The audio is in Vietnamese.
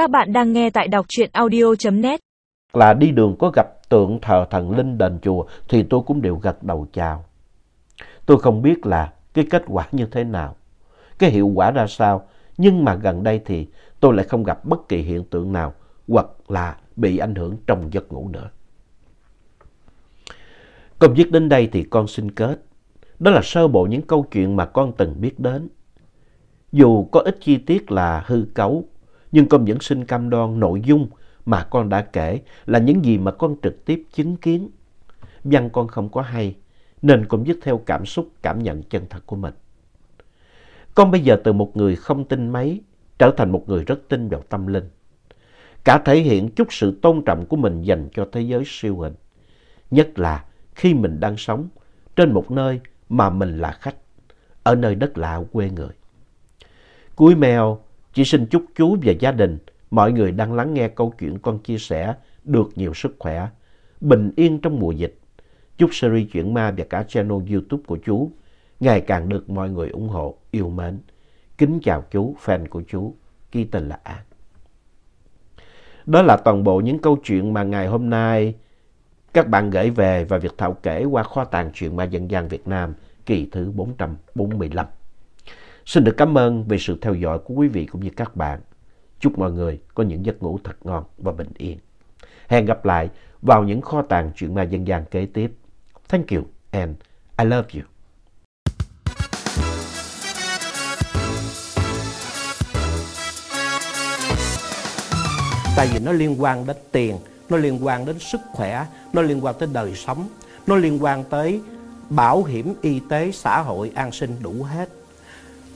Các bạn đang nghe tại đọc truyện audio.net. Là đi đường có gặp tượng thờ thần linh đền chùa thì tôi cũng đều gật đầu chào. Tôi không biết là cái kết quả như thế nào, cái hiệu quả ra sao, nhưng mà gần đây thì tôi lại không gặp bất kỳ hiện tượng nào hoặc là bị ảnh hưởng trong giấc ngủ nữa. Công việc đến đây thì con xin kết. Đó là sơ bộ những câu chuyện mà con từng biết đến. Dù có ít chi tiết là hư cấu, nhưng con vẫn xin cam đoan nội dung mà con đã kể là những gì mà con trực tiếp chứng kiến. Văn con không có hay, nên con viết theo cảm xúc, cảm nhận chân thật của mình. Con bây giờ từ một người không tin mấy trở thành một người rất tin vào tâm linh. Cả thể hiện chút sự tôn trọng của mình dành cho thế giới siêu hình. Nhất là khi mình đang sống trên một nơi mà mình là khách, ở nơi đất lạ quê người. Cuối mèo chỉ xin chúc chú và gia đình, mọi người đang lắng nghe câu chuyện con chia sẻ được nhiều sức khỏe, bình yên trong mùa dịch. Chúc series Chuyện Ma và cả channel YouTube của chú ngày càng được mọi người ủng hộ, yêu mến. Kính chào chú, fan của chú, ghi tên là An. Đó là toàn bộ những câu chuyện mà ngày hôm nay các bạn gửi về và Việt Thảo kể qua kho tàng truyện ma dân gian Việt Nam kỳ thứ 445. Xin được cảm ơn về sự theo dõi của quý vị cũng như các bạn. Chúc mọi người có những giấc ngủ thật ngon và bình yên. Hẹn gặp lại vào những kho tàng chuyện ma dân gian kế tiếp. Thank you and I love you. tại vì nó liên quan đến tiền, nó liên quan đến sức khỏe, nó liên quan tới đời sống, nó liên quan tới bảo hiểm y tế xã hội an sinh đủ hết